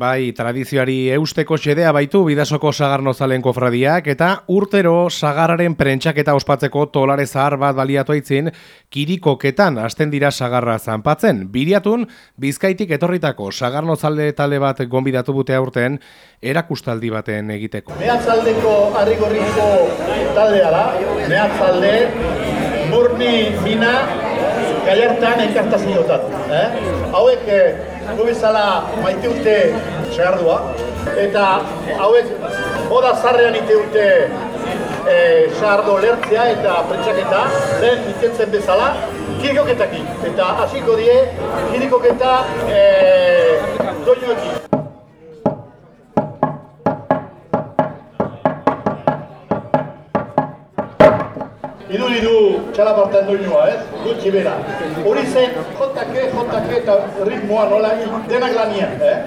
Bai, tradizioari eusteko xedea baitu bidasoko sagarnozalen kofradiak eta urtero sagarraren prentxaketa ospatzeko tolare zahar bat baliatu aitzin kirikoketan hasten dira sagarra zanpatzen. Biriatun, bizkaitik etorritako sagarnozalde talde bat gonbidatu bute aurten erakustaldi baten egiteko. Mehatzaldeko harrigorriko taldea da, mehatzalde, burni mina, gaiartan enkartaziotat. Eh? Hauek, eh, gubizala maite urte segardua, eta hauek moda zarrean ite urte eh, segardo lertzea eta pretsaketa, lehen itentzen bezala, kirikoketakin. Eta hasiko die, kirikoketa eh, doinoekin. Txalapartan doinua, ez? Gutxi bera. Hori zen, jotake, jotake eta ritmoa nola denak lanian, eh?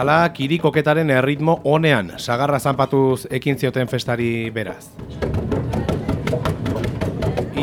Hala, kirikoketaren erritmo honean, sagarra zanpatuz ekin zioten festari beraz.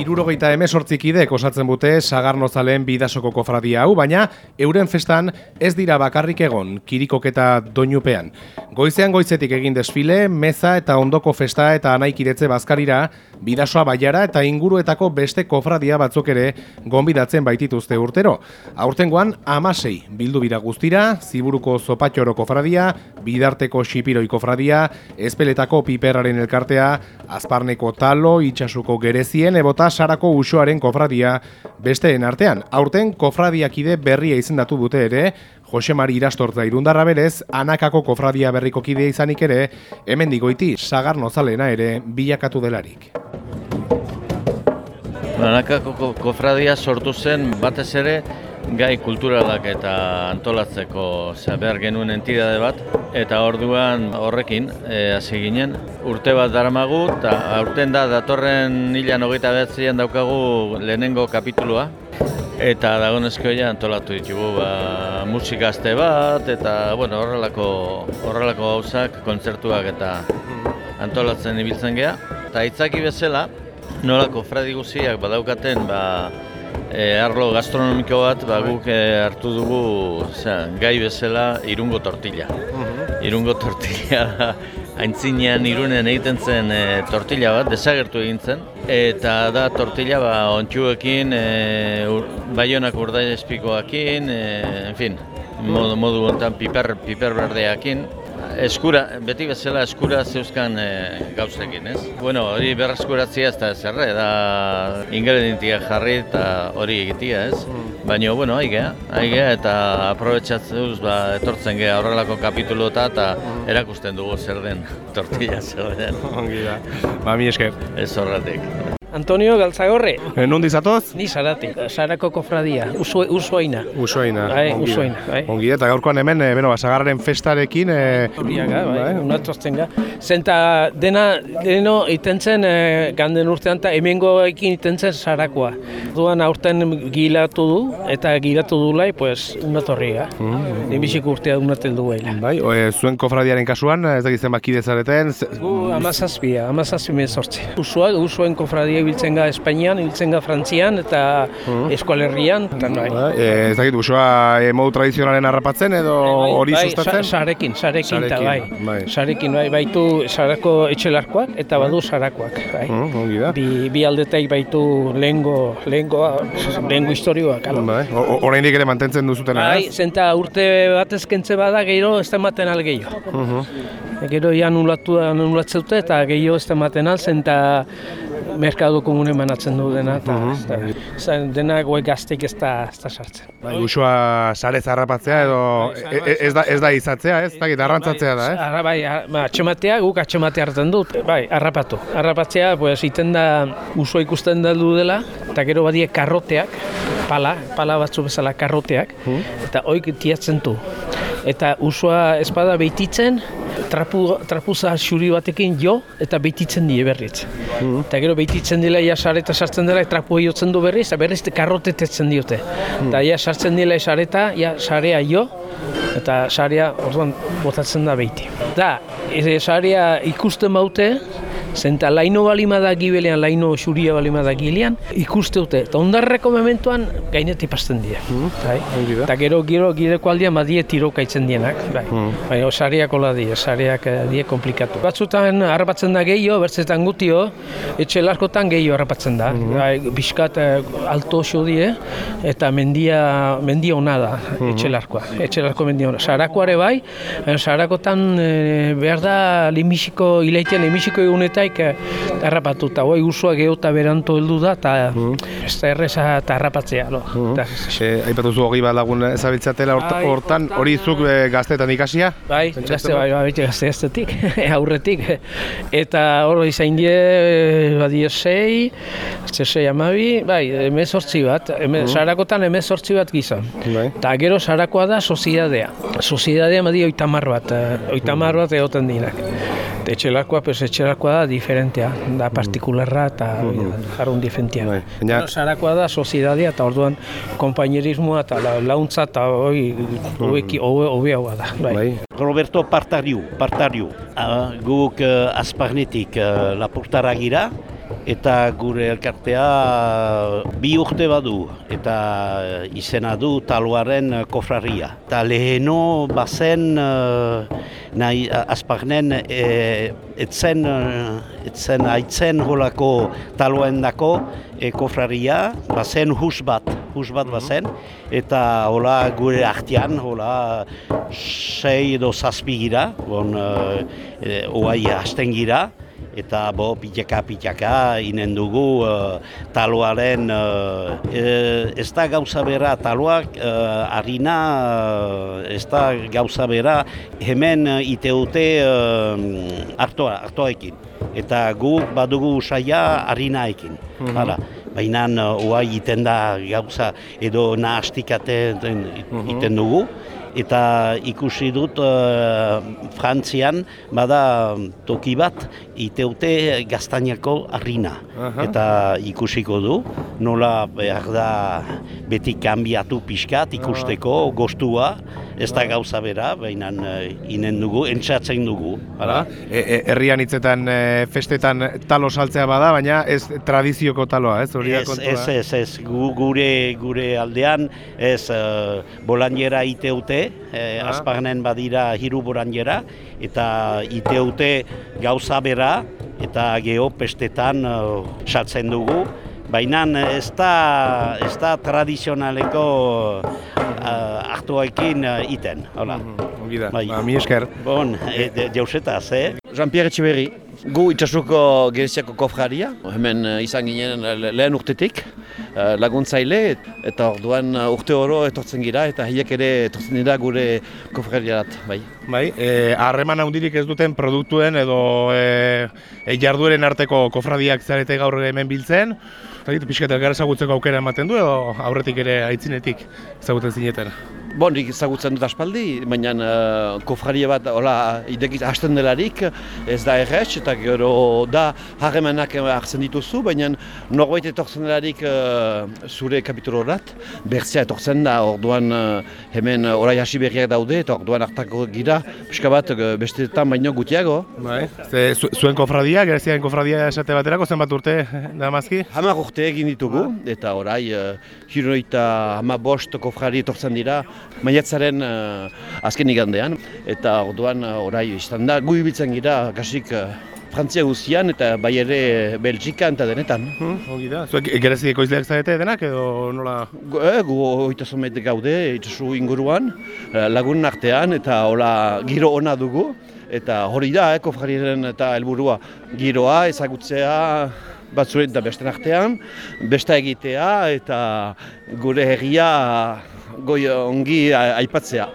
Irurogeita emesortzikidek osatzen bute Sagarnozaleen bidasoko kofradia hau, baina euren festan ez dira bakarrik egon kirikoketa doinupean. Goizean goizetik egin desfile, meza eta ondoko festa eta anaikiretze bazkarira, bidasoa baiara eta inguruetako beste kofradia batzuk ere gonbidatzen baitituzte urtero. Aurtengoan amasei bildu bira guztira, ziburuko zopatxoro kofradia, bidarteko xipiroi kofradia, espeletako piperraren elkartea, azparneko talo, itxasuko gerezien, ebota sarako usoaren kofradia besteen artean. Aurten kofradiakide berria izendatu dute ere, Jose Mari Irastortza irundarra berez, anakako kofradia berriko kidea izanik ere, hemen digoiti, sagar nozalena ere, bilakatu delarik. Anakako kofradia sortu zen batez ere gai kulturalak eta antolatzeko ze behar genuen entidade bat eta orduan horrekin e, hasi ginen urte bat daramagu eta aurten da datorren hilan hogeita behatzean daukagu lehenengo kapitulua Eta dagonezko ja antolatu ditugu ba, musikazte bat eta bueno, horrelako horrelako gauzak, kontzertuak eta antolatzen ibiltzen gea. Eta itzaki bezala, nolako fradi guziak badaukaten ba, e, arlo gastronomiko bat ba, guk e, hartu dugu zera, gai bezala irungo tortilla. Irungo tortilla aintzinean irunen egiten zen e, tortilla bat, desagertu egin zen. Eta da tortilla ba, ontsuekin, e, ur, baionak urdai espikoakin, e, en fin, modu, modu gontan piper, piper berdeakin. Eskura, beti bezala eskura zeuzkan e, gauzekin, ez? Bueno, hori berreskuratzea ez da zerre, da ingredientia jarri eta hori egitea, ez? Baina, bueno, aigea, aigea eta aprobetsatzuz ba, etortzen geha horrelako kapitulota eta erakusten dugu zer den tortilla zer den. Ongi da. Ba, mi esker. Ez horretik. Antonio Galtzagorre, E, Nundi zatoz? ni zarate, Sarako kofradia, uso, usoina. Usoina. Bai, usoina, bai. Ongi eta gaurkoan hemen, e, beno, basagarraren festarekin, e, Horiaga, bai, unatortzen ga. Zenta dena, deno iten zen, eh, ganden urtean, eta hemengo ekin iten zen Sarakoa. Duan aurten gilatu du, eta gilatu du lai, pues, unatorri ga. Mm. Lehenbiziko urtea unatel duela. bai, o, e, zuen kofradiaren kasuan, ez dakit zenbat kide zareten, ze- Gu amazazpia, amazazpi mezortzi. Usuak, usuen kofradia ibiltzen ga Espainian, ibiltzen ga Frantzian, eta eskualerrian, eta bai. Bai, e, ez dakit, usoa e, modu tradizionalen harrapatzen edo hori bai, sustatzen? sa- Sarekin, sarekin, eta bai. bai. Sarekin, bai, baitu sarako etxelarkoak eta badu sarakoak, bai. Mm, da. Bi, bi aldetek baitu lehengo, lehengo, lehengo historioak. Bai, oraindik ere mantentzen duzutena, Bai, ez? zenta urte batez kentze bada, gero ez da ematen al gehiago. Mhm. Gero ja anulatu, anulatzen dute eta gehiago ez da ematen al, zenta merkado komune manatzen du dena, eta ez da, ez da, dena goe gaztek ez da, ez da sartzen. Bai, usoa sare zarrapatzea edo e- e- ez da, ez da izatzea, ez? Ez dakit, arrantzatzea da, ez? Arra, bai, a- ba, atxematea, guk atxematea hartzen dut, bai, harrapatu. Harrapatzea, pues, iten da, uso ikusten da du dela, eta gero badie karroteak, pala, pala batzu bezala karroteak, eta hoik tiatzen du. Eta usoa espada beititzen, trapu, trapuza xuri batekin jo, eta beititzen die berriz. Eta gero beititzen dela, ja sareta sartzen dela, trapu jotzen du berriz, eta berriz karrotetetzen diote. Eta ja sartzen dela sareta, ja sarea jo, eta sarea orduan botatzen da beiti. Da, e, sarea ikusten baute, Zenta laino balima da gibelean, laino xuria balima da gilean, ikuste dute. Eta ondarreko mementuan gainetik pasten dira. Bai. ongi da. Eta gero, gero gireko aldean badie tiroka itzen dienak. Bai. Baina sareak hola die, sareak eh, die komplikatu. Batzutan harrapatzen da gehiago, bertzetan gutio, etxe larkotan gehiago harrapatzen da. Bai, Biskat eh, alto xo die, eta mendia, mendia ona da, etxe larkoa. Etxe larko mendia ona. Sarakoare bai, sarakotan eh, behar da limixiko, hilaitean limixiko egunetaik eh, harrapatu. Hoi usua geota beranto heldu da, eta ez da erreza eta harrapatzea. No? Eta- E, aipatu zu hogei bat lagun ezabiltzatela Bai, hortan, hori zuk e, gaztetan ikasia? Bai, gazte, bai, bai, gazte gaztetik, aurretik. Eta hor izain die, badio sei, ze sei amabi, bai, emezortzi bat, eme, sarakotan emezortzi bat gizon. Bai. Eta gero sarakoa da soziedadea. Soziedadea badi oitamar bat, eh, oitamar bat egoten dinak. Etxelakoa, pues etxelakoa da diferentea, da partikularra eta mm jarrun diferentea. Bai, baina- Bueno, Sarakoa da soziedadea eta orduan konpainerismoa eta la- launtza eta hoi hobeki hobe hobeagoa da. Bai. Bai. Roberto Partariu, Partariu. Ah, guk uh, azparnetik uh, lapurtara gira, eta gure elkartea bi urte badu, eta eh, izena du taloaren eh, kofraria. Eta leheno bazen uh, nahi azparnen eh, etzen, etzen aitzen holako taloen dako e, kofraria, bazen hus bat, hus bat bazen, eta hola gure artean, hola sei edo zazpi gira, bon, e, oai hasten gira, eta bo pitaka inen dugu uh, taloaren uh, e, ez da gauza bera taloak uh, harina uh, ez da gauza bera hemen iteute uh, artoa, artoekin eta guk badugu usaia harinaekin hala. Baina uh, oai iten da gauza edo nahastikate iten dugu eta ikusi dut uh, Frantzian bada toki bat iteute gaztainako harrina Aha. eta ikusiko du nola behar da beti kanbiatu pixkat ikusteko gostua ez da gauza bera baina uh, inen dugu entzatzen dugu hala? E, e, herrian hitzetan e, festetan talo saltzea bada, baina ez tradizioko taloa, ez? Hori da kontua. ez, ez, ez, gu, gure, gure aldean ez uh, bolanjera iteute, eh, Ah. azparnen badira hiru bolanjera, eta iteute gauza bera, eta geho pestetan uh, saltzen dugu, baina ez da, ez da tradizionaleko uh, hartuekin uh, iten, hola. Ongi da, Bai. ba, mi esker. Bon, e, de- jausetaz, eh? Jean-Pierre Etxeberri, gu itxasuko gereziako kofraria, hemen eh, izan ginen le- lehen urtetik, eh, laguntzaile, eta orduan eh, urte oro etortzen gira, eta hiek ere etortzen dira gure kofrariarat, bai. Bai, e, harreman handirik ez duten produktuen edo e, e, jardueren arteko kofradiak zarete gaur hemen biltzen. Eta pixkat elgar ezagutzeko aukera ematen du edo aurretik ere aitzinetik ezagutzen zineten. Bon, nik ezagutzen dut aspaldi, baina uh, kofraria bat hola idekiz hasten delarik ez da errez, eta gero da harremanak hartzen dituzu, baina norbait etortzen delarik uh, zure kapitulorat, bertzea etortzen da, orduan uh, hemen orai hasi berriak daude, eta orduan hartako gira, pixka bat besteetan baino gutiago. Bai. Ze, zu, zuen kofradia, gereziaren kofradia esate baterako zenbat urte da mazki? Hamar urte egin ditugu, eta orai uh, hiroita hama bost kofrari etortzen dira, maiatzaren uh, azken igandean, eta orduan uh, orai izan da, gu ibiltzen gira, kasik uh, Frantzia guztian eta bai ere Belgikan eta denetan. Hmm, da. Zuek gerezi ekoizleak zarete denak edo nola? Gu, eh, gu oita zomet gaude itxasu inguruan, eh, lagun artean eta hola giro ona dugu. Eta hori da, eh, eta helburua giroa ezagutzea batzuren eta besten artean, besta egitea eta gure herria goi ongi aipatzea.